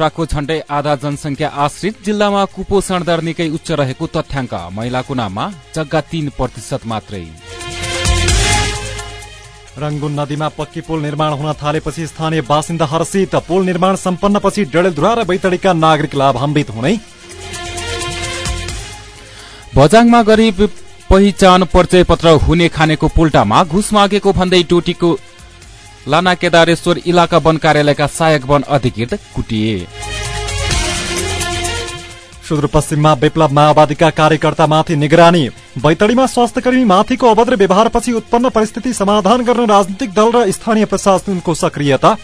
डडेलधुराको झण्डै आधा जनसंख्या आश्रित जिल्लामा कुपोषण दर निकै उच्च रहेको तथ्याङ्क। महिलाको नाममा जग्गा तीन प्रतिशत मात्रै। रंगुन नदीमा पक्की पुल निर्माण हुन थालेपछि स्थानीय बासिन्दा हर्षित पुल निर्माण सम्पन्नपछि डडेलधुरा र बैतडीका नागरिक लाभान्वित हुने। बजाङमा गरिब पहिचान परिचय पत्र हुने खानेको पुल्टामा घुस मागेको भन्दै टोटीको लाना केदारेश्वर इलाका वन कार्यालयका सहायक वन अधिकृत कुटिए। सुदूरपश्चिममा विप्लव माओवादीका कार्यकर्तामाथि निगरानी। बैतडीमा स्वास्थ्य कर्मी माथिको अभद्र व्यवहारपछि उत्पन्न परिस्थिति समाधान गर्न राजनीतिक दल र स्थानीय प्रशासनको सक्रियता।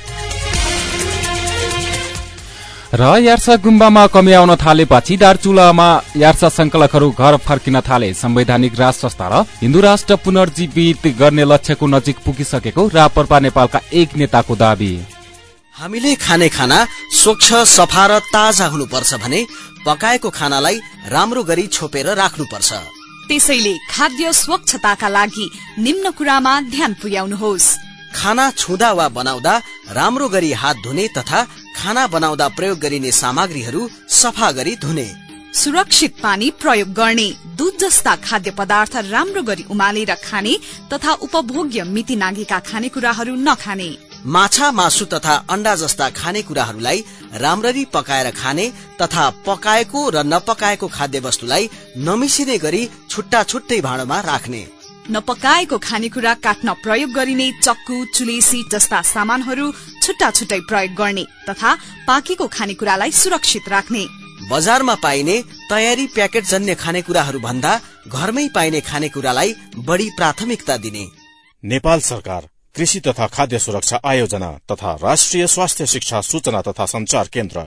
र यार्सा गुम्बामा कमी आउन थालेपछि दार्चुलामा यार्सा संकलकहरू घर फर्किन थाले। संवैधानिक राज संस्था र हिन्दू राष्ट्र पुनर्जीवित गर्ने लक्ष्यको नजिक पुगिसकेको रापरपा नेपालका एक नेताको दावी। हामीले खाने खाना स्वच्छ सफा र ताजा हुनुपर्छ भने पकाएको खानालाई राम्रो गरी छोपेर राख्नुपर्छ। त्यसैले खाद्य स्वच्छताका लागि निम्न कुरामा ध्यान पुर्याउनुहोस्। खाना छुँदा वा बनाउँदा राम्रो गरी हात धुने तथा खाना बनाउँदा प्रयोग गरिने सामग्रीहरू सफा गरी धुने। सुरक्षित पानी प्रयोग गर्ने दूध जस्ता खाद्य पदार्थ राम्रो गरी उमालेर खाने तथा उपभोग्य मिति नागेका खानेकुराहरू नखाने। माछा मासु तथा अण्डा जस्ता खानेकुराहरूलाई राम्ररी पकाएर खाने तथा पकाएको र नपकाएको खाद्य वस्तुलाई नमिसिने गरी छुट्टा छुट्टै भाँडोमा राख्ने। नपकाएको खानेकुरा काट्न प्रयोग गरिने चक्कु चुलेसी जस्ता सामानहरू छुट्टा छुट्टै प्रयोग गर्ने तथा पाकेको खानेकुरालाई सुरक्षित राख्ने। बजारमा पाइने तयारी प्याकेट जन्य खानेकुराहरू भन्दा घरमै पाइने खानेकुरालाई बढी प्राथमिकता दिने। नेपाल सरकार कृषि तथा खाद्य सुरक्षा आयोजना तथा राष्ट्रिय स्वास्थ्य शिक्षा सूचना तथा संचार केन्द्र।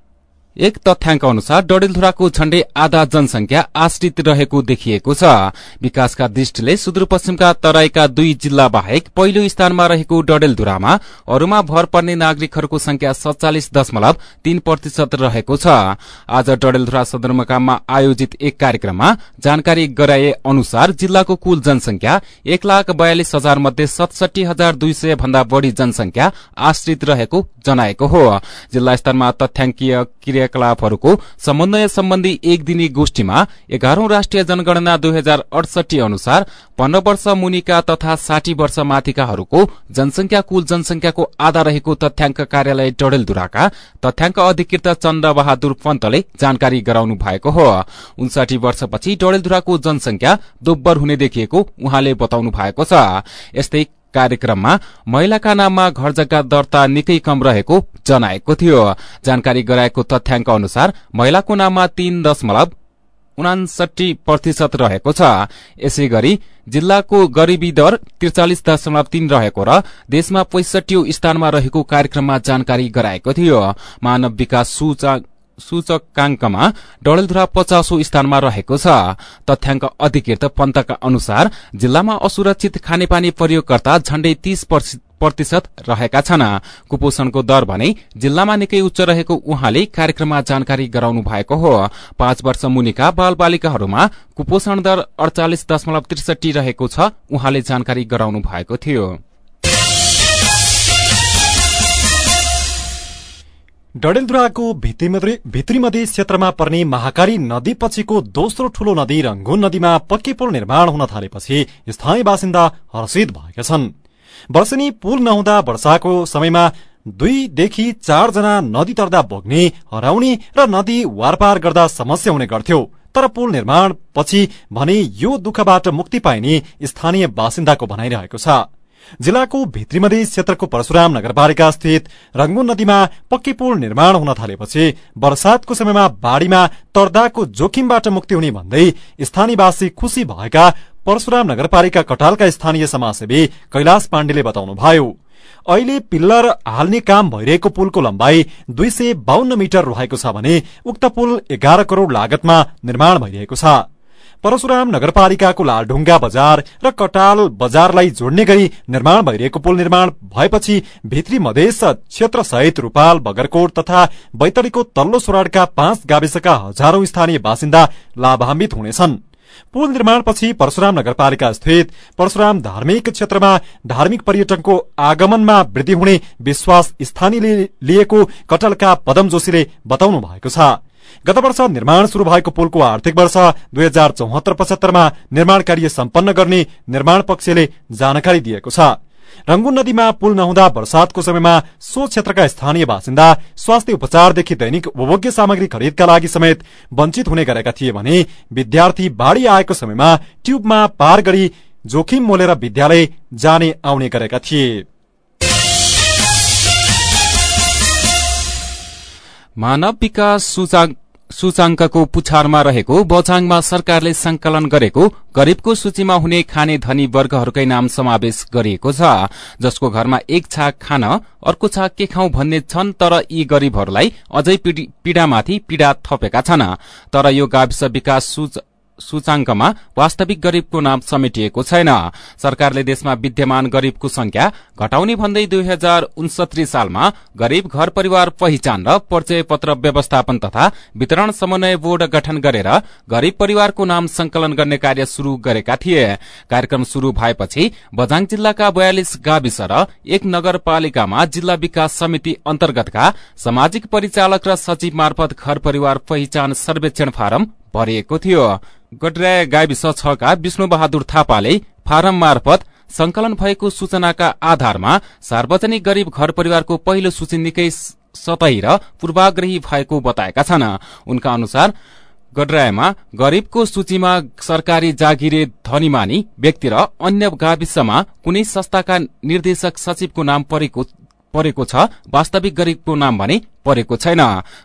एक तथ्याङ्क अनुसार डडेलधुराको झण्डै आधा जनसंख्या आश्रित रहेको देखिएको छ। विकासका दृष्टिले सुदूरपश्चिमका तराईका दुई जिल्ला बाहेक पहिलो स्थानमा रहेको डडेलधुरामा अरूमा भर पर्ने नागरिकहरूको संख्या सत्तालिस दशमलव तीन प्रतिशत रहेको छ। आज डडेलधुरा सदरमुकाममा आयोजित एक कार्यक्रममा जानकारी गराए अनुसार जिल्लाको कुल जनसंख्या एक लाख बयालिस हजार मध्ये सतसठी हजार दुई सय भन्दा बढ़ी जनसंख्या आश्रित रहेको जनाएको हो। जिल्ला स्तरमा तथ्याङ्कीय क्रियाकलापहरूको समन्वय सम्बन्धी एक दिने गोष्ठीमा एघारौं राष्ट्रिय जनगणना दुई हजार अडसठी अनुसार पन्ध्र वर्ष मुनिका तथा साठी वर्ष माथिकाहरूको जनसंख्या कुल जनसंख्याको आधा रहेको तथ्याङ्क कार्यालय डडेलधुराका तथ्याङ्क अधिकृत चन्द्र बहादुर पन्तले जानकारी गराउनु भएको हो। उन्साठी वर्षपछि डडेलधुराको जनसंख्या दोब्बर हुने देखिएको उहाँले बताउनु भएको छ। यस्तै कार्यक्रममा महिलाका नाममा घर जग्गा दर्ता निकै कम रहेको जनाएको थियो। जानकारी गराएको तथ्याङ्क अनुसार महिलाको नाममा तीन दशमलव उनासठी प्रतिशत रहेको छ। यसै गरी जिल्लाको गरिबी दर त्रिचालिस दशमलव तीन रहेको र देशमा पैंसठी स्थानमा रहेको कार्यक्रममा जानकारी गराएको थियो। मानव विकास सूचक सूचकांकमा डडेलधुरा पचासौं स्थानमा रहेको छ। तथ्याङ्क अधिकृत पन्तका अनुसार जिल्लामा असुरक्षित खानेपानी प्रयोगकर्ता झण्डै तीस प्रतिशत रहेका छन्। कुपोषणको दर भने जिल्लामा निकै उच्च रहेको उहाँले कार्यक्रममा जानकारी गराउनु भएको हो। पाँच वर्ष मुनिका बाल बालिकाहरूमा कुपोषण दर अडचालिस दशमलव त्रिसठी रहेको छ उहाँले जानकारी गराउनु भएको थियो। डडेलधुराको भित्री क्षेत्रमा पर्ने महाकारी नदी पछिको दोस्रो ठूलो नदी रंगुन नदीमा पक्की पुल निर्माण हुन थालेपछि स्थानीय बासिन्दा हर्षित भएका छन्। वर्षनी पुल नहुँदा वर्षाको समयमा दुईदेखि चारजना नदी तर्दा बोक्ने हराउने र नदी वारपार गर्दा समस्या हुने गर्थ्यो। तर पुल निर्माण पछि भने यो दुःखबाट मुक्ति पाइने स्थानीय बासिन्दाको भनाइरहेको छ। जिल्लाको भित्री मधेस क्षेत्रको परशुराम नगरपालिका स्थित रंगुन नदीमा पक्की पुल निर्माण हुन थालेपछि वर्षातको समयमा बाढ़ीमा तर्दाको जोखिमबाट मुक्ति हुने भन्दै स्थानीयवासी खुशी भएका परशुराम नगरपालिका कटालका स्थानीय समाजसेवी कैलाश पाण्डेले बताउनुभयो। अहिले पिल्लर हाल्ने काम भइरहेको पुलको लम्बाई दुई सय बाहन्न मिटर रहेको छ भने उक्त पुल एघार करोड़ लागतमा निर्माण भइरहेको छ। परशुराम नगरपालिकाको लालढुङ्गा बजार र कटाल बजारलाई जोड्ने गरी निर्माण भइरहेको पुल निर्माण भएपछि भित्री मधेस क्षेत्र सहित रूपाल बगरकोट तथा बैतडीको तल्लो सोराडका पाँच गाविसका हजारौं स्थानीय बासिन्दा लाभान्वित हुनेछन्। पुल निर्माणपछि परशुराम नगरपालिका स्थित परशुराम धार्मिक क्षेत्रमा धार्मिक पर्यटनको आगमनमा वृद्धि हुने विश्वास स्थानीयले लिएको कटलका पदम जोशीले बताउनु भएको छ। गत वर्ष निर्माण शुरू भएको पुलको आर्थिक वर्ष दुई हजार चौहत्तर पचहत्तरमा निर्माण कार्य सम्पन्न गर्ने निर्माण पक्षले जानकारी दिएको छ। रंगून नदीमा पुल नहुँदा वर्षातको समयमा सो क्षेत्रका स्थानीय बासिन्दा स्वास्थ्य उपचारदेखि दैनिक उपभोग्य सामग्री खरिदका लागि समेत वञ्चित हुने गरेका थिए भने विद्यार्थी बाढ़ी आएको समयमा ट्यूबमा पार गरी जोखिम मोलेर विद्यालय जाने आउने गरेका थिए। मानव विकास सूचांक सूचाङ्कको पुछारमा रहेको बझाङमा सरकारले संकलन गरेको गरीबको सूचीमा हुने खाने धनी वर्गहरूकै नाम समावेश गरिएको छ जसको घरमा एक छाक खान अर्को छाक के खाउँ भन्ने छन् तर यी गरीबहरूलाई अझै पीड़ामाथि पीड़ा थपेका छन्। तर यो गाविस विकास सूचाङ्कमा वास्तविक गरीबको नाम समेटिएको छैन। सरकारले देशमा विद्यमान गरीबको संख्या घटाउने भन्दै दुई हजार उनसत्तरी सालमा गरीब घर परिवार पहिचान र परिचय पत्र व्यवस्थापन तथा वितरण समन्वय बोर्ड गठन गरेर गरीब परिवारको नाम संकलन गर्ने कार्य शुरू गरेका थिए। कार्यक्रम शुरू भएपछि बझाङ जिल्लाका बयालिस गाविस र एक नगरपालिकामा जिल्ला विकास समिति अन्तर्गतका सामाजिक परिचालक र सचिव मार्फत घर परिवार पहिचान सर्वेक्षण फारम भरिएको थियो। गडराय गाविस छका विष्णु बहादुर थापाले फारम मार्फत संकलन भएको सूचनाका आधारमा सार्वजनिक गरीब घर परिवारको पहिलो सूची निकै सतही र पूर्वाग्रही भएको बताएका छन्। उनका अनुसार गडरायमा गरीबको सूचीमा सरकारी जागिरे धनीमानी व्यक्ति र अन्य गाविसमा कुनै संस्थाका निर्देशक सचिवको नाम परेको परेको छ वास्तविक गरीबको नाम भने परेको छैन।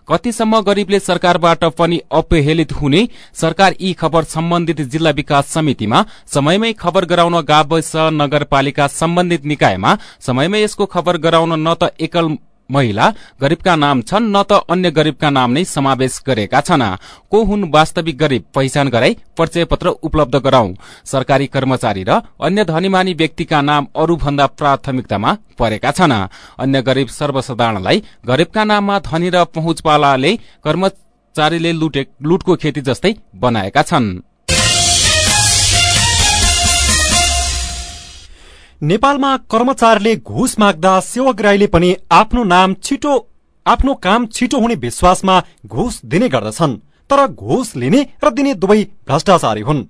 कतिसम्म गरीबले सरकारबाट पनि अपहेलित हुने सरकार यी खबर सम्बन्धित जिल्ला विकास समितिमा समयमै खबर गराउन गाविस नगरपालिका सम्बन्धित निकायमा समयमै यसको खबर गराउन न त एकल महिला गरीबका नाम छन् न त अन्य गरीबका नाम नै समावेश गरेका छन्। को हुन् वास्तविक गरीब पहिचान गराई परिचय पत्र उपलब्ध गराउ। सरकारी कर्मचारी र अन्य धनीमानी व्यक्तिका नाम अरूभन्दा प्राथमिकतामा परेका छन्। अन्य गरीब सर्वसाधारणलाई गरीबका नाममा धनी र पहुँचवालाले कर्मचारीले लुटको खेती जस्तै बनाएका छन्। नेपालमा कर्मचारीले घुस माग्दा सेवाग्राहीले पनि आफ्नो नाम छिटो आफ्नो काम छिटो हुने विश्वासमा घुस दिने गर्दछन्। तर घुस लिने र दिने दुवै भ्रष्टाचारी हुन्।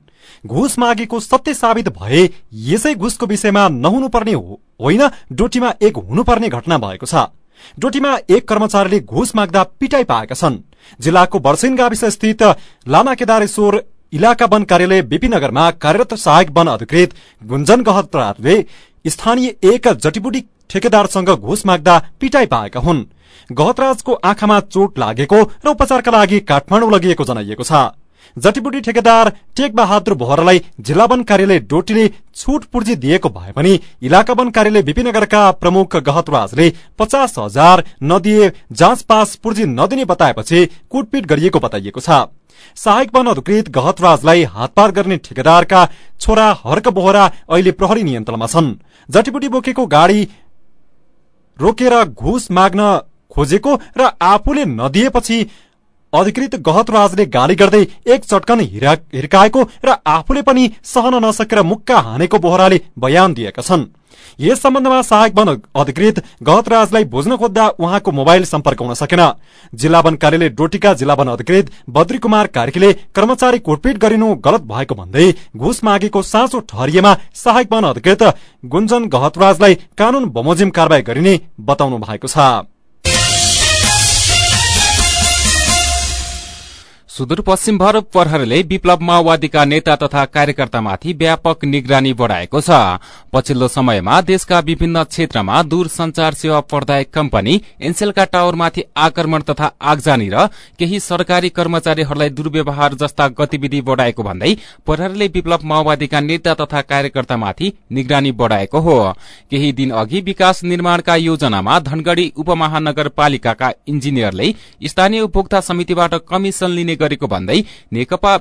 घुस मागेको सत्य साबित भए यसै घुसको विषयमा नहुनुपर्ने होइन डोटीमा एक हुनुपर्ने घटना भएको छ। डोटीमा एक कर्मचारीले घुस माग्दा पिटाई पाएका छन्। जिल्लाको वर्षिन गाविस स्थित लामा केदारेश्वर इलाका वन कार्यालय बीपी नगरमा कार्यरत सहायक वन अधिकृत गुञ्जन गहतराले स्थानीय एक जटीबुटी ठेकेदारसँग घुस माग्दा पिटाई पाएका हुन्। गहतराजको आँखामा चोट लागेको र उपचारका लागि काठमाडौँ लगिएको जनाइएको छ। जटीबुटी ठेकेदार टेक बहादुर बोहरालाई जिल्ला वन कार्यालय डोटीले छुट पूर्जी दिएको भए पनि इलाका वन कार्यालय विपिनगरका प्रमुख गहतराजले पचास हजार नदिए जाँच पास पूर्जी नदिने बताएपछि कुटपिट गरिएको बताइएको छ। सहायक वन अधिकृत गहतराजलाई हातपार गर्ने ठेकेदारका छोरा हर्क बोहरा अहिले प्रहरी नियन्त्रणमा छन्। जटीबुटी बोकेको गाड़ी रोकेर घुस माग्न खोजेको र आफूले नदिएपछि अधिकृत गहतराजले गाली गर्दै एक चटकन हिर्काएको र आफूले पनि सहन नसकेर मुक्का हानेको बोहराले बयान दिएका छन्। यस सम्बन्धमा सहायक वन अधिकृत गहतराजलाई बुझ्न खोज्दा उहाँको मोबाइल सम्पर्क हुन सकेन। जिल्ला वन कार्यालय डोटीका जिल्ला वन अधिकृत बद्री कुमार कार्कीले कर्मचारी कुटपिट गरिनु गलत भएको भन्दै घुस मागेको साँचो ठहरिएमा सहायक वन अधिकृत गुञ्जन गहतराजलाई कानून बमोजिम कारवाही गरिने बताउनु भएको छ। सुदूरपश्चिम भर प्रहरीले विप्लव माओवादीका नेता तथा कार्यकर्तामाथि व्यापक निगरानी बढ़ाएको छ। पछिल्लो समयमा देशका विभिन्न क्षेत्रमा दूरसंचार सेवा प्रदायक कम्पनी एनसेलका टावरमाथि आक्रमण तथा आगजानी र केही सरकारी कर्मचारीहरूलाई दुर्व्यवहार जस्ता गतिविधि बढ़ाएको भन्दै प्रहरीले विप्लव माओवादीका नेता तथा कार्यकर्तामाथि निगरानी बढ़ाएको हो। केही दिन अघि विकास निर्माणका योजनामा धनगढ़ी उपमहानगरपालिकाका इन्जिनियरले स्थानीय उपभोक्ता समितिबाट कमिशन लिने गरेको भन्दै नेकपा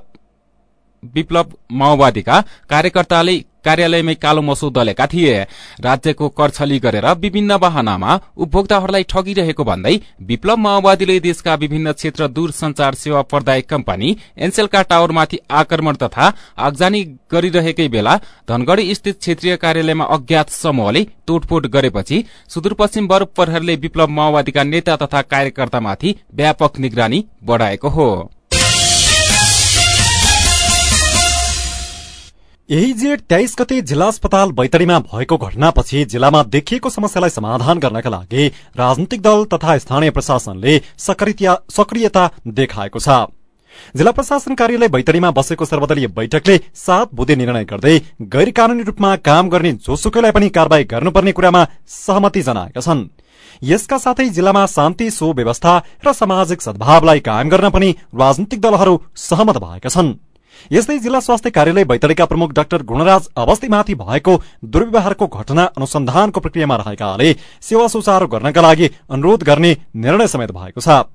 विप्लव माओवादीका कार्यकर्ताले कार्यालयमै कालो मसो दलेका थिए। राज्यको करछली गरेर विभिन्न वाहनामा उपभोक्ताहरूलाई ठगिरहेको भन्दै विप्लव माओवादीले देशका विभिन्न क्षेत्र दूरसंचार सेवा प्रदायक कम्पनी एनसेलका टावरमाथि आक्रमण तथा आगजानी गरिरहेकै बेला धनगढ़ी स्थित क्षेत्रीय कार्यालयमा अज्ञात समूहले तोडफोड गरेपछि सुदूरपश्चिम वर प्रहरले विप्लव माओवादीका नेता तथा कार्यकर्तामाथि व्यापक निगरानी बढ़ाएको हो। यही जेठ तेइस गते जिल्ला अस्पताल बैतडीमा भएको घटनापछि जिल्लामा देखिएको समस्यालाई समाधान गर्नका लागि राजनैतिक दल तथा स्थानीय प्रशासनले सक्रियता देखाएको छ। जिल्ला प्रशासन कार्यालय बैतडीमा बसेको सर्वदलीय बैठकले सात बुधे निर्णय गर्दै गैर कानूनी रूपमा काम गर्ने जोसुकैलाई पनि कार्यवाही गर्नुपर्ने कुरामा सहमति जनाएका छन्। यसका साथै जिल्लामा शान्ति सुव्यवस्था र सामाजिक सद्भावलाई कायम गर्न पनि राजनीतिक दलहरू सहमत भएका छन्। यस्तै जिल्ला स्वास्थ्य कार्यालय बैतडीका प्रमुख डाक्टर गुणराज अवस्थीमाथि भएको दुर्व्यवहारको घटना अनुसन्धानको प्रक्रियामा रहेकाले सेवा सुचारू गर्नका लागि अनुरोध गर्ने निर्णय समेत भएको छ।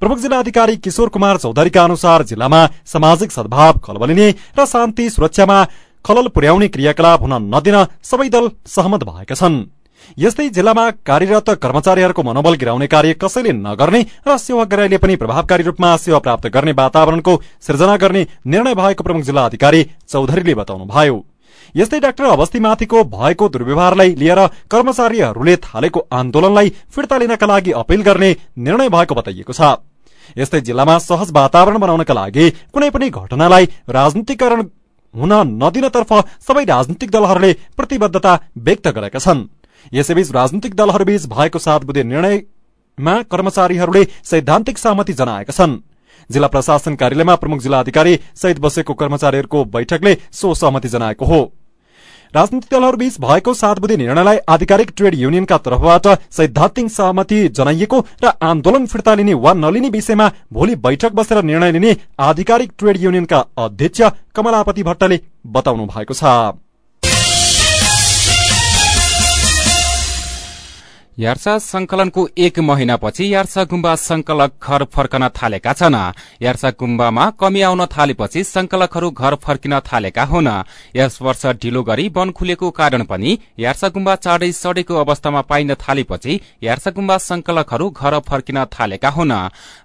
प्रमुख जिल्ला अधिकारी किशोर कुमार चौधरीका अनुसार जिल्लामा सामाजिक सद्भाव खलबलिने र शान्ति सुरक्षामा खलल पुर्याउने क्रियाकलाप हुन नदिन सबै दल सहमत भएका छन्। यस्तै जिल्लामा कार्यरत कर्मचारीहरूको मनोबल गिराउने कार्य कसैले नगर्ने र सेवाग्राहीले पनि प्रभावकारी रूपमा सेवा प्राप्त गर्ने वातावरणको सृजना गर्ने निर्णय भएको प्रमुख जिल्ला अधिकारी चौधरीले बताउनुभयो। यस्तै डाक्टर अवस्थीमाथिको भएको दुर्व्यवहारलाई लिएर कर्मचारीहरूले थालेको आन्दोलनलाई फिर्ता लिनका लागि अपील गर्ने निर्णय भएको बताइएको छ। यस्तै जिल्लामा सहज वातावरण बनाउनका लागि कुनै पनि घटनालाई राजनीतिकरण हुन नदिनतर्फ सबै राजनीतिक दलहरूले प्रतिबद्धता व्यक्त गरेका छन्। यसैबीच राजनीतिक दलहरूबीच भएको सात बुधे निर्णयमा कर्मचारीहरूले सैद्धान्तिक सहमति जनाएका छन्। जिल्ला प्रशासन कार्यालयमा प्रमुख जिल्ला अधिकारी सहित बसेको कर्मचारीहरूको बैठकले सो सहमति जनाएको हो। राजनीतिक दलहरूबीच भएको सात बुधे निर्णयलाई आधिकारिक ट्रेड युनियनका तर्फबाट सैद्धान्तिक सहमति जनाइएको र आन्दोलन फिर्ता लिने वा नलिने विषयमा भोलि बैठक बसेर निर्णय लिने आधिकारिक ट्रेड युनियनका अध्यक्ष कमलापति भट्टले बताउनु भएको छ। यार्सा संकलनको एक महिनापछि यार्सा गुम्बा संकलक घर फर्कन थालेका छन्। यार्सा गुम्बामा कमी आउन थालेपछि संकलकहरू घर फर्किन थालेका हुन्। यस वर्ष ढिलो गरी वन खुलेको कारण पनि यार्सा गुम्बा चाँडै सडेको अवस्थामा पाइन थालेपछि यार्सा गुम्बा संकलकहरू घर फर्किन थालेका हुन्।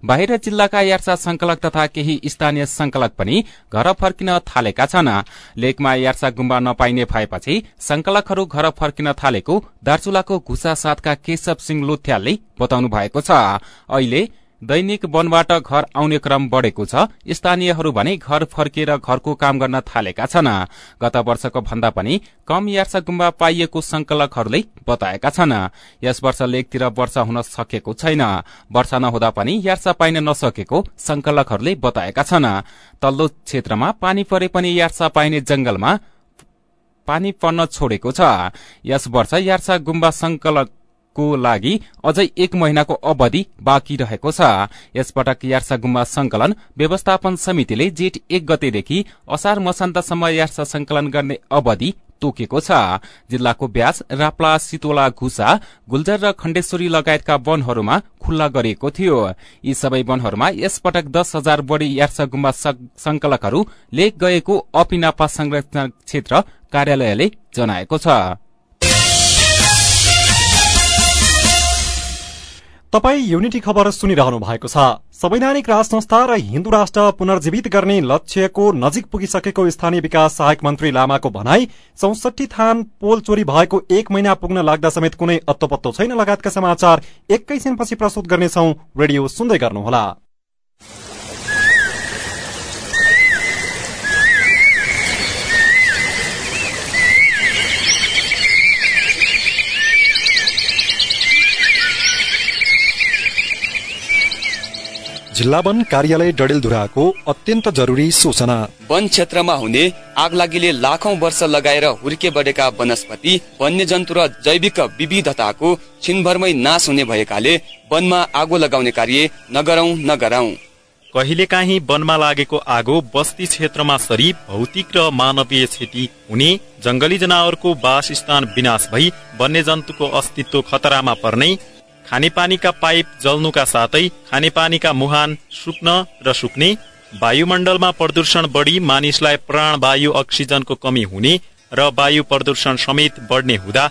बाहिर जिल्लाका यार्सा संकलक तथा केही स्थानीय संकलक पनि घर फर्किन थालेका छन्। लेकमा यार्सा गुम्बा नपाइने भएपछि संकलकहरू घर फर्किन थालेको दार्चुलाको घुसा साथका केशव सिंह लोथ्यालले बताउनु भएको छ अहिले दैनिक वनबाट घर आउने क्रम बढ़ेको छ। स्थानीयहरू भने घर फर्किएर घरको काम गर्न थालेका छन्। गत वर्षको भन्दा पनि कम यार्सा गुम्बा पाइएको संकलकहरूले बताएका छन्। यस वर्ष लेकतिर वर्षा हुन सकेको छैन। वर्षा नहुँदा पनि यार्सा पाइन नसकेको संकलकहरूले बताएका छन्। तल्लो क्षेत्रमा पानी परे पनि यार्सा पाइने जंगलमा पानी पर्न छोडेको छ। यस वर्ष यार्सा गुम्बा संकलक को लागि अझै एक महिनाको अवधि बाँकी रहेको छ। यसपटक यार्सा गुम्बा संकलन व्यवस्थापन समितिले जेठ एक गतेदेखि असार मसान्तसम्म यार्सा संकलन गर्ने अवधि तोकेको छ। जिल्लाको ब्यास राप्ला सितोला घुसा गुल्जर र खण्डेश्वरी लगायतका वनहरूमा खुल्ला गरिएको थियो। यी सबै वनहरूमा यसपटक दस हजार बढ़ी यार्सा गुम्बा संकलकहरू लेक गएको अपिनापा संरक्षण क्षेत्र कार्यालयले जनाएको छ। तपाई युनिटी खबर सुनिरहनु भएको छ। संवैधानिक राज संस्था र हिन्दू राष्ट्र पुनर्जीवित गर्ने लक्ष्यको नजिक पुगिसकेको स्थानीय विकास सहायक मन्त्री लामाको भनाई चौसठी थान पोल चोरी भएको एक महिना पुग्न लाग्दा समेत कुनै अत्तोपत्तो छैन लगायतका समाचार एकैछिनपछि प्रस्तुत गर्नेछौ। रेडियो सुन्दै गर्नुहोला। जिल्ला वन कार्यालय डडेलधुराको अत्यन्त जरुरी सूचना। वन क्षेत्रमा हुने आगलागीले लाखौं वर्ष लगाएर हुर्के बढेका वनस्पति वन्यजन्तु र जैविक विविधताको छिनभरमै नाश हुने भएकाले वनमा आगो लगाउने कार्य नगरौं नगरौं। कहिलेकाहीँ वनमा लागेको आगो बस्ती क्षेत्रमा सरी भौतिक र मानवीय क्षति हुने जंगली जनावरको वासस्थान विनाश भई वन्यजन्तुको अस्तित्व खतरामा पर्ने खानेपानीका पाइप जल्नुका साथै खानेपानीका मुहान सुक्न र सुक्ने वायुमण्डलमा प्रदूषण बढी मानिसलाई प्राणवायु अक्सिजनको कमी हुने र वायु प्रदूषण समेत बढ्ने हुँदा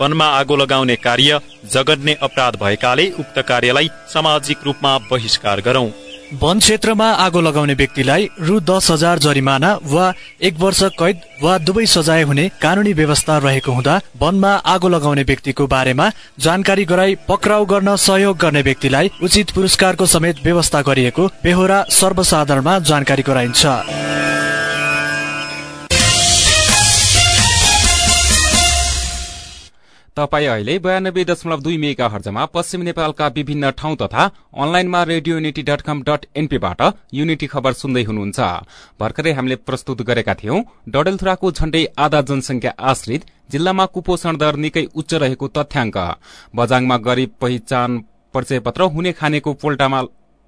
वनमा आगो लगाउने कार्य जगन्ने अपराध भएकाले उक्त कार्यलाई सामाजिक रूपमा बहिष्कार गरौं। वन क्षेत्रमा आगो लगाउने व्यक्तिलाई रु दस हजार जरिमाना वा एक वर्ष कैद वा दुवै सजाय हुने कानूनी व्यवस्था रहेको हुँदा वनमा आगो लगाउने व्यक्तिको बारेमा जानकारी गराई पक्राउ गर्न सहयोग गर्ने व्यक्तिलाई उचित पुरस्कारको समेत व्यवस्था गरिएको बेहोरा सर्वसाधारणमा जानकारी गराइन्छ। तपाईँ अहिले बयानब्बे दशमलव दुई मेगा हर्जमा पश्चिम नेपालका विभिन्न ठाउँ तथा अनलाइनमा radio unity dot com dot एनपीबाट unity खबर सुन्दै हुनुहुन्छ। भर्खरै हामीले प्रस्तुत गरेका थियौं डडेलथुराको झण्डै आधा जनसंख्या आश्रित जिल्लामा कुपोषण दर निकै उच्च रहेको तथ्याङ्क। बजाङमा गरीब पहिचान परिचय पत्र हुने खानेको पोल्टामा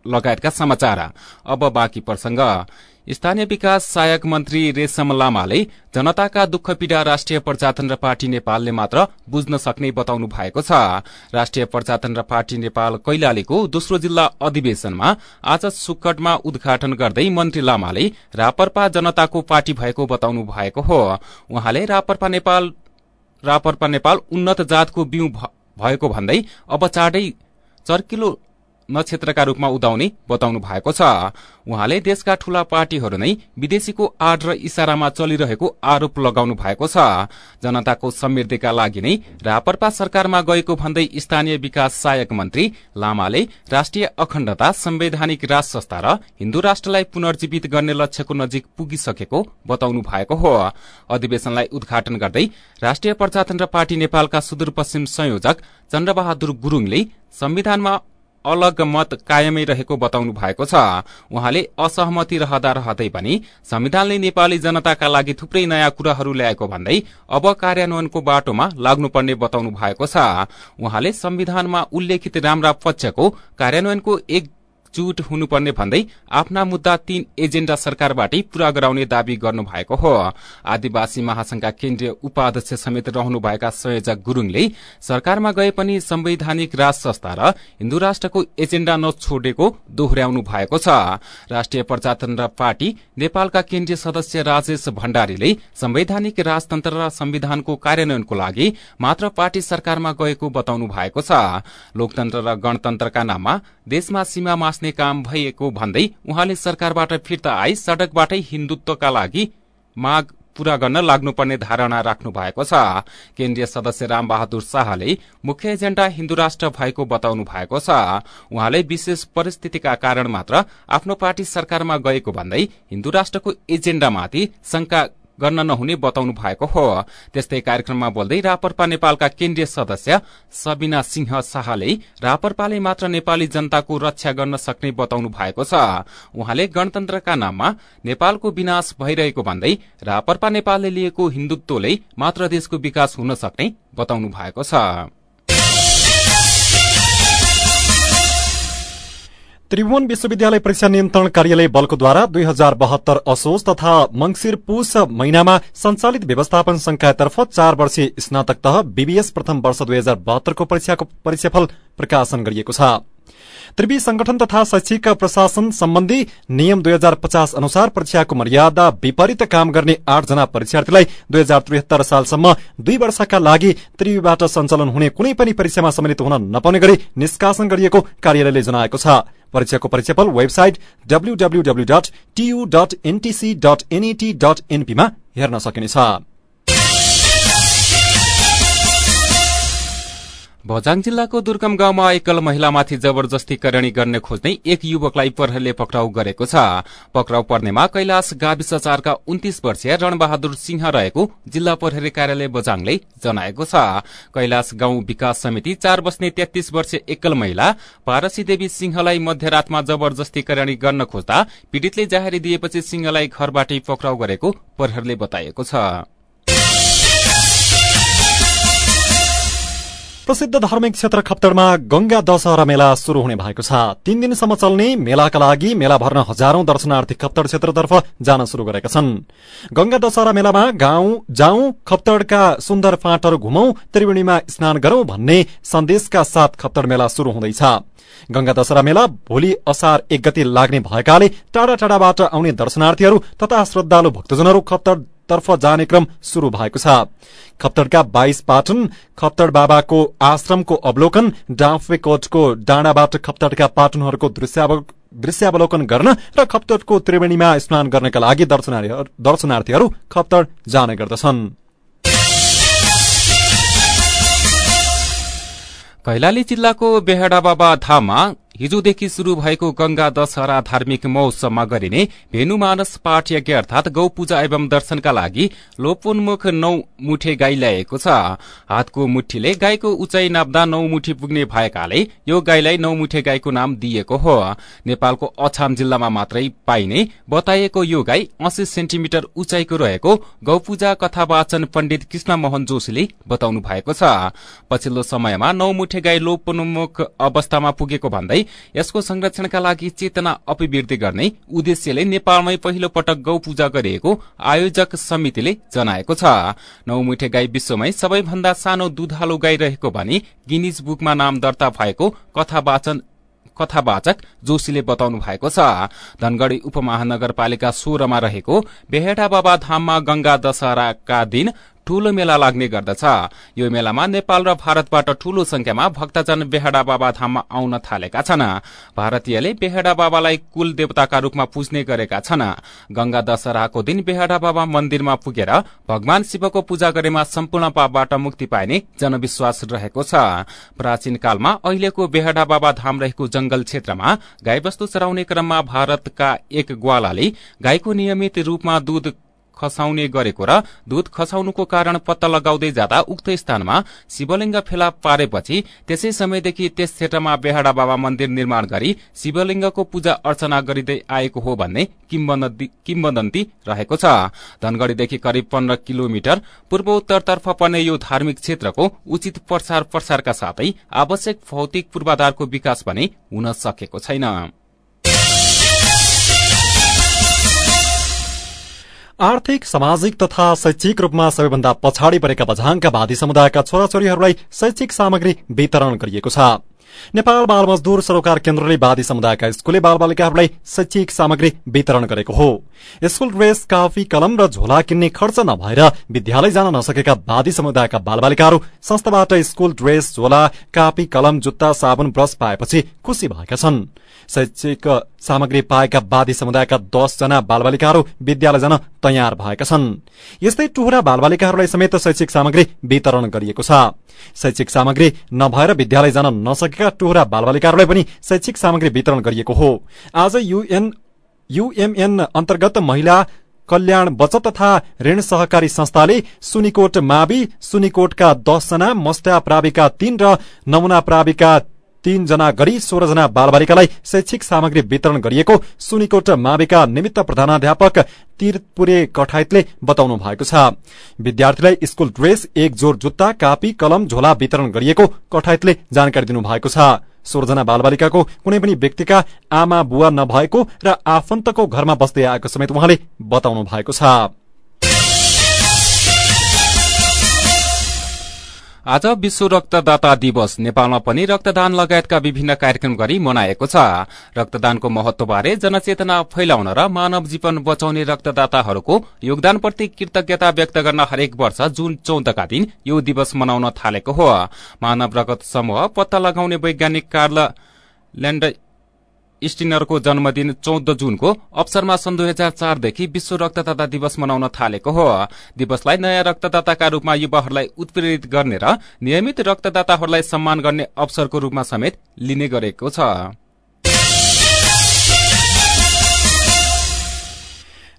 लगायतका समाचार। अब बाँकी प्रसंग स्थानीय विकास सहायक मन्त्री रेशम लामाले जनताका दुःख पीड़ा राष्ट्रिय प्रजातन्त्र पार्टी नेपालले मात्र बुझ्न सक्ने बताउनु भएको छ। राष्ट्रिय प्रजातन्त्र पार्टी नेपाल कैलालीको दोस्रो जिल्ला अधिवेशनमा आज सुक्कटमा उद्घाटन गर्दै मन्त्री लामाले रापरपा जनताको पार्टी भएको बताउनु भएको हो। उहाँले रापरपा नेपाल रापरपा नेपाल उन्नत जातको बिउ भएको भन्दै अब चाँडै चर्किलो नक्षत्रका रूपमा उदाउने बताउनु भएको छ। उहाँले देशका ठूला पार्टीहरू नै विदेशीको आड र इशारामा चलिरहेको आरोप लगाउनु भएको छ। जनताको समृद्धिका लागि नै रापरपा सरकारमा गएको भन्दै स्थानीय विकास सहायक मन्त्री लामाले राष्ट्रिय अखण्डता संवैधानिक राज संस्था र हिन्दू राष्ट्रलाई पुनर्जीवित गर्ने लक्ष्यको नजिक पुगिसकेको बताउनु भएको हो। अधिवेशनलाई उद्घाटन गर्दै राष्ट्रिय प्रजातन्त्र पार्टी नेपालका सुदूरपश्चिम संयोजक चन्द्रबहादुर गुरूङले संविधानमा अलग मत कायमै रहेको बताउनु भएको छ। उहाँले असहमति रहँदा रहँदै पनि संविधानले नेपाली जनताका लागि थुप्रै नयाँ कुराहरू ल्याएको भन्दै अब कार्यान्वयनको बाटोमा लाग्नुपर्ने बताउनु भएको छ। उहाँले संविधानमा उल्लेखित राम्रा पक्षको कार्यान्वयनको एक चुट हुनुपर्ने भन्दै आफ्ना मुद्दा तीन एजेण्डा सरकारबाटै पूरा गराउने दावी गर्नु भएको हो। आदिवासी महासंघका केन्द्रीय उपाध्यक्ष समेत रहनुभएका संयोजक गुरूङले सरकारमा गए पनि संवैधानिक राज संस्था र हिन्दू राष्ट्रको एजेण्डा नछोडेको दोहोर्याउनु भएको छ। राष्ट्रिय प्रजातन्त्र पार्टी नेपालका केन्द्रीय सदस्य राजेश भण्डारीले संवैधानिक राजतन्त्र र संविधानको कार्यान्वयनको लागि मात्र पार्टी सरकारमा गएको बताउनु भएको छ। लोकतन्त्र र गणतन्त्रका नाममा देशमा सीमा मास्ने काम भएको भन्दै उहाँले सरकारबाट फिर्ता आई सड़कबाटै हिन्दुत्वका लागि माग पूरा गर्न लाग्नुपर्ने धारणा राख्नु भएको छ। केन्द्रीय सदस्य राम बहादुर शाहले मुख्य एजेण्डा हिन्दू राष्ट्र भएको बताउनु भएको छ। उहाँले विशेष परिस्थितिका कारण मात्र आफ्नो पार्टी सरकारमा गएको भन्दै हिन्दू राष्ट्रको एजेण्डामाथि शंका गर्न नहुने बताउनु भएको हो। त्यस्तै कार्यक्रममा बोल्दै रापरपा नेपालका केन्द्रीय सदस्य सबिना सिंह शाहले रापरपाले मात्र नेपाली जनताको रक्षा गर्न सक्ने बताउनु भएको छ। उहाँले गणतन्त्रका नाममा नेपालको विनाश भइरहेको भन्दै रापरपा नेपालले लिएको हिन्दुत्वले मात्र देशको विकास हुन सक्ने बताउनु भएको छ। त्रिभुवन विश्वविद्यालय परीक्षा नियन्त्रण कार्यालय बल्कोद्वारा दुई हजार बहत्तर असोज तथा मंगिर पुष महिनामा सञ्चालित व्यवस्थापन संकायतर्फ चार वर्षीय स्नातक तह बीबीएस प्रथम वर्ष दुई हजार बहत्तरको परीक्षाको परीक्षाफल प्रकाशन गरिएको छ। त्रिवी संगठन तथा शैक्षिक प्रशासन सम्बन्धी नियम दुई हजार पचास अनुसार परीक्षाको मर्यादा विपरीत काम गर्ने आठजना परीक्षार्थीलाई दुई हजार त्रिहत्तर सालसम्म दुई वर्षका लागि त्रिवीबाट सञ्चालन हुने कुनै पनि परीक्षामा सम्मिलित हुन नपाउने गरी निष्कासन गरिएको कार्यालयले जनाएको छ। परीक्षाको परीक्षाफल website WWW dot TU dot NTC dot NET dot एनपीमा हेर्न सकिनेछ भजाङ जिल्लाको दुर्गम गाउँमा एकल महिलामाथि जबरजस्ती करणी गर्ने खोज्दै एक युवकलाई प्रहरीले पक्राउ गरेको छ। पक्राउ पर्नेमा कैलाश गाविस चारका उन्तिस वर्षीय रणबहादुर सिंह रहेको जिल्ला प्रहरी कार्यालय बजाङले जनाएको छ। कैलाश गाउँ विकास समिति चार बस्ने तेत्तीस वर्षीय एकल महिला पारसी देवी सिंहलाई मध्यरातमा जबरजस्ती करणी गर्न खोज्दा पीड़ितले जाहेरी दिएपछि सिंहलाई घरबाटै पक्राउ गरेको प्रहरीले बताएको छ। प्रसिद्ध धार्मिक क्षेत्र खप्तडमा गंगा दशहरा मेला शुरू हुने भएको छ। तीन दिनसम्म चल्ने मेलाका लागि मेला भर्न हजारौं दर्शनार्थी खप्तड क्षेत्रतर्फ जान शुरू गरेका छन्। गंगा दशहरा मेलामा गाउँ जाउँ खप्तडका सुन्दर फाँटहरू घुमौं त्रिवेणीमा स्नान गरौं भन्ने सन्देशका साथ खप्तड मेला शुरू हुँदैछ। गंगा दशहरा मेला भोलि असार एक गति लाग्ने भएकाले टाढा टाढाबाट आउने दर्शनार्थीहरू तथा श्रद्धालु भक्तजनहरू खप्तड तर्फ जाने क्रम शुरू भएको छ। खप्तडका बाइस पाटन खप्तड बाबाको आश्रमको अवलोकन डाँफे कोटको डाँडाबाट खप्तडका पाटनहरूको दृश्यावलोकन गर्न र खप्तडको त्रिवेणीमा स्नान गर्नका लागि दर्शनार्थीहरू खप्तड जाने गर्दछन्। कैलाली जिल्लाको बेहडा बाबा धाममा हिजोदेखि शुरू भएको गंगा दशहरा धार्मिक महोत्सवमा गरिने भेनुमानस पाठ यज्ञ अर्थात गौ पूजा एवं दर्शनका लागि लोपोन्मुख नौ मुठे गाई ल्याएको छ। हातको मुठीले गाईको उचाइ नाप्दा नौ मुठी पुग्ने भएकाले यो गाईलाई नौ मुठे गाईको नाम दिएको हो। नेपालको अछाम जिल्लामा मात्रै पाइने बताइएको यो गाई अस्सी सेन्टिमिटर उचाइको रहेको गौपूजा कथा वाचन पण्डित कृष्ण मोहन जोशीले बताउनु भएको छ। पछिल्लो समयमा नौ मुठे गाई लोपोन्मुख अवस्थामा पुगेको भन्दै यसको संरक्षणका लागि चेतना अभिवृद्धि गर्ने उद्देश्यले नेपालमै पहिलो पटक गौ पूजा गरिएको आयोजक समितिले जनाएको छ। नौमुठे गाई विश्वमै सबैभन्दा सानो दुधालो गाई रहेको भनी गिनिज बुकमा नाम दर्ता भएको कथा वाचन कथावाचक जोशीले बताउनु भएको छ। धनगढ़ी उपमहानगरपालिका सोह्रमा रहेको बेहेटा बाबा धाममा गंगा दशहराका दिन ठूलो मेला लाग्ने गर्दछ। यो मेलामा नेपाल र भारतबाट ठूलो संख्यामा भक्तजन बेहडा बाबा धाममा आउन थालेका छन्। भारतीयले बेहडा बाबालाई कुल देवताका रूपमा पुज्ने गरेका छन्। गंगा दशहराको दिन बेहडा बाबा मन्दिरमा पुगेर भगवान शिवको पूजा गरेमा सम्पूर्ण पापबाट मुक्ति पाइने जनविश्वास रहेको छ। प्राचीन कालमा अहिलेको बेहडा बाबा धाम रहेको जंगल क्षेत्रमा गाईवस्तु चराउने क्रममा भारतका एक ग्वालाले गाईको नियमित रूपमा दूध खसाउने गरेको र दूध खसाउनुको कारण पत्ता लगाउँदै जाँदा उक्त स्थानमा शिवलिङ्ग फेला पारेपछि त्यसै समयदेखि त्यस क्षेत्रमा बेहाडा बाबा मन्दिर निर्माण गरी शिवलिङ्गको पूजा अर्चना गरिँदै आएको हो भन्ने किम्बदन्ती रहेको छ। धनगढ़ीदेखि करिब पन्ध्र किलोमिटर पूर्वोत्तरतर्फ पर्ने यो धार्मिक क्षेत्रको उचित प्रसार प्रसारका साथै आवश्यक भौतिक पूर्वाधारको विकास भने हुन सकेको छैन। आर्थिक सामाजिक तथा शैक्षिक रूपमा सबैभन्दा पछाडि परेका बझाङका वादी समुदायका छोराछोरीहरूलाई शैक्षिक सामग्री वितरण गरिएको छ। नेपाल बाल मजदूर सरोकार केन्द्रले वादी समुदायका स्कूले बाल बालिकाहरूलाई शैक्षिक सामग्री वितरण गरेको हो। स्कूल ड्रेस काफी कलम र झोला किन्ने खर्च नभएर विद्यालय जान नसकेका वादी समुदायका बाल बालिकाहरू संस्थाबाट स्कूल ड्रेस झोला कापी कलम जुत्ता साबुन ब्रश पाएपछि खुशी भएका छन्। शैक्षिक सामग्री पाएका वादी समुदायका दसजना बालबालिकाहरू विद्यालय जान तयार भएका छन्। यस्तै टुहुरा बालबालिकाहरूलाई समेत शैक्षिक सामग्री वितरण गरिएको छ। शैक्षिक सामग्री नभएर विद्यालय जान नसकेका टुहुरा बालबालिकाहरूलाई पनि शैक्षिक सामग्री वितरण गरिएको हो। आज युएन युएमएन अन्तर्गत महिला कल्याण बचत तथा ऋण सहकारी संस्थाले सुनिकोट मावि सुनिकोटका दसजना मस्टा प्राविका तीन र नमुना प्राविका तीनजना गरी सोह्रजना बालबालिकालाई शैक्षिक सामग्री वितरण गरिएको सुनिकोट माविका निमित्त प्रधानाध्यापक तीरपुरे कठायतले बताउनु भएको छ। विद्यार्थीलाई स्कूल ड्रेस एक जोर जुत्ता कापी कलम झोला वितरण गरिएको कठायतले जानकारी दिनुभएको छ। सोह्रजना बालबालिकाको कुनै पनि व्यक्तिका आमा बुवा नभएको र आफन्तको घरमा बस्दै आएको समेत उहाँले बताउनु भएको छ। आज विश्व रक्तदाता दिवस। नेपालमा पनि रक्तदान लगायतका विभिन्न कार्यक्रम गरी मनाएको छ। रक्तदानको महत्वबारे जनचेतना फैलाउन र मानव जीवन बचाउने रक्तदाताहरूको योगदानप्रति कृतज्ञता व्यक्त गर्न हरेक वर्ष जून चौधका दिन यो दिवस मनाउन थालेको हो। मानव रगत समूह पत्ता लगाउने वैज्ञानिक कार्ल स्टिनरको जन्मदिन चौध जुनको अवसरमा सन् दुई हजार चारदेखि विश्व रक्तदाता दिवस मनाउन थालेको हो। दिवसलाई नयाँ रक्तदाताका रूपमा युवाहरूलाई उत्प्रेरित गर्ने र नियमित रक्तदाताहरूलाई सम्मान गर्ने अवसरको रूपमा समेत लिने गरेको छ।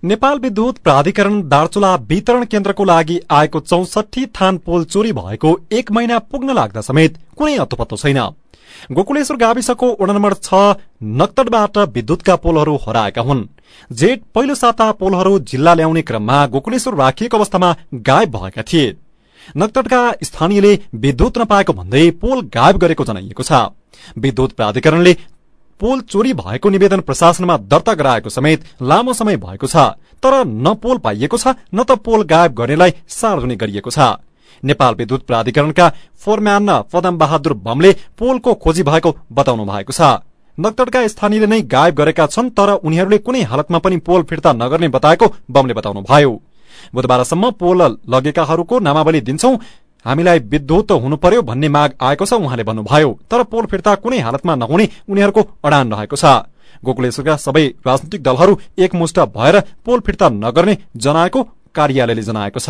नेपाल विद्युत प्राधिकरण दार्चुला वितरण केन्द्रको लागि आएको चौसठी थान पोल चोरी भएको एक महिना पुग्न लाग्दा समेत कुनै अत्तोपत्तो छैन। गोकुलेश्वर गाविसको वडा नम्बर छ नक्तडबाट विद्युतका पोलहरू हराएका हुन्। जेठ पहिलो साता पोलहरू जिल्ला ल्याउने क्रममा गोकुलेश्वर राखिएको अवस्थामा गायब भएका थिए। नक्तडका स्थानीयले विद्युत नपाएको भन्दै पोल गायब गरेको जनाइएको छ। विद्युत प्राधिकरणले पोल चोरी भएको निवेदन प्रशासनमा दर्ता गराएको समेत लामो समय भएको छ तर न पोल पाइएको छ न त पोल गायब गर्नेलाई सार्वजनिक गरिएको छ। नेपाल विद्युत प्राधिकरणका फोरम्यान पदम बहादुर बमले पोलको खोजी भएको बताउनु भएको छ। नक्तडका स्थानीयले नै गायब गरेका छन् तर उनीहरूले कुनै हालतमा पनि पोल फिर्ता नगर्ने बताएको बमले बताउनु भयो। बुधबारसम्म पोल लगेकाहरूको नामावली दिन्छौं हामीलाई विद्युत हुनु पर्यो भन्ने माग आएको छ उहाँले भन्नुभयो तर पोल फिर्ता कुनै हालतमा नहुने उनीहरूको अडान रहेको छ। गोकुलेश्वरका सबै राजनैतिक दलहरू एकमुष्ट भएर पोल फिर्ता नगर्ने जनाएको कार्यालयले जनाएको छ।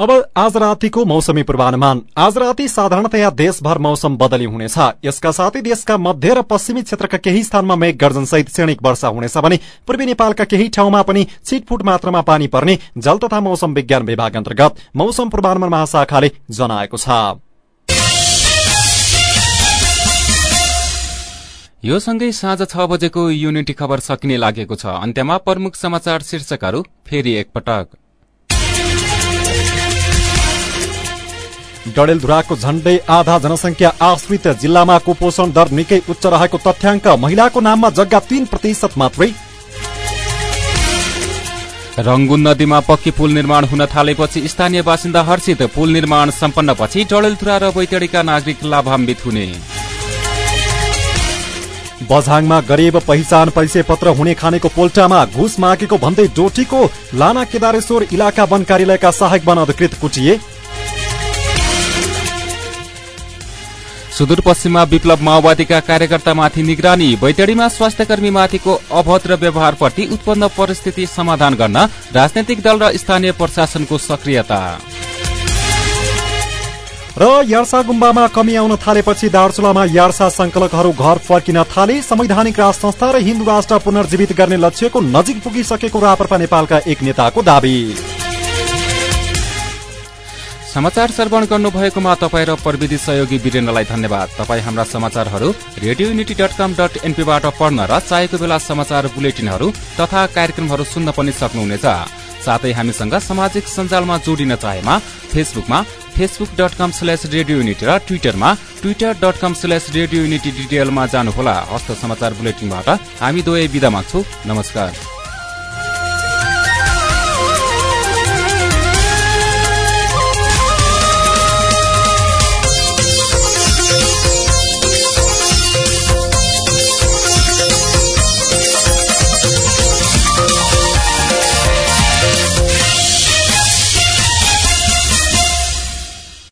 अब आज रातिको मौसमी पूर्वानुमान। आज राति साधारणतया देशभर मौसम बदली हुनेछ। यसका साथै देशका मध्य र पश्चिमी क्षेत्रका केही स्थानमा मेघ गर्जनसहित क्षणिक वर्षा हुनेछ भने पूर्वी नेपालका केही ठाउँमा पनि छिटफुट मात्रामा पानी पर्ने जल तथा मौसम विज्ञान विभाग अन्तर्गत मौसम पूर्वानुमान महाशाखाले जनाएको छ। यो सँगै साँझ छ बजेको युनिटी खबर सकिने लागेको छ। अन्त्यमा प्रमुख समाचार शीर्षकहरू फेरि एकपटक। डडेलधुराको झण्डै आधा जनसंख्या आश्रित जिल्लामा कुपोषण दर निकै उच्च रहेको तथ्याङ्क महिलाको नाममा जग्गा तीन प्रतिशत मात्रै। रंगुन नदीमा पक्की पुल निर्माण हुन थालेपछि स्थानीय बासिन्दा हर्षित। पुल निर्माण सम्पन्नपछि डडेलधुरा र बैतडीका नागरिक लाभान्वित हुने। बझाङमा गरीब पहिचान परिचय पत्र हुने खानेको पोल्टामा घुस मागेको भन्दै डोटीको लाना केदारेश्वर इलाका वन कार्यालयका सहायक वन अधिकृत कुटिए। सुदूरपश्चिममा विप्लव माओवादीका कार्यकर्तामाथि निगरानी बैतडीमा स्वास्थ्य माथिको अभद्र व्यवहारप्रति उत्पन्न परिस्थिति समाधान गर्न राजनैतिक दल र स्थानीय प्रशासनको सक्रियता। र यार्सा गुम्बामा कमी आउन थालेपछि दार्चुलामा यार्सा संकलकहरू घर फर्किन थाले। संवैधानिक राज संस्था र हिन्दू राष्ट्र पुनर्जीवित गर्ने लक्ष्यको नजिक पुगिसकेको राप्रपा नेपालका एक नेताको दावी। समाचार श्रवण गर्नुभएकोमा तपाईँ र प्रविधि सहयोगी वीरेन्द्रलाई धन्यवाद। तपाईँ हाम्रा समाचारहरू radio unity dot com dot एनपीबाट पढ्न र चाहेको बेला समाचार बुलेटिनहरू तथा कार्यक्रमहरू सुन्न पनि सक्नुहुनेछ। साथै हामीसँग सामाजिक सञ्जालमा जोडिन चाहेमा फेसबुकमा Facebook dot com slash radio unity र ट्विटरमा Twitter dot com slash radio unity डिटेलमा जानुहोला। हस्त समाचार बुलेटिनबाट हामी दुवै विदा माग्छौ। नमस्कार।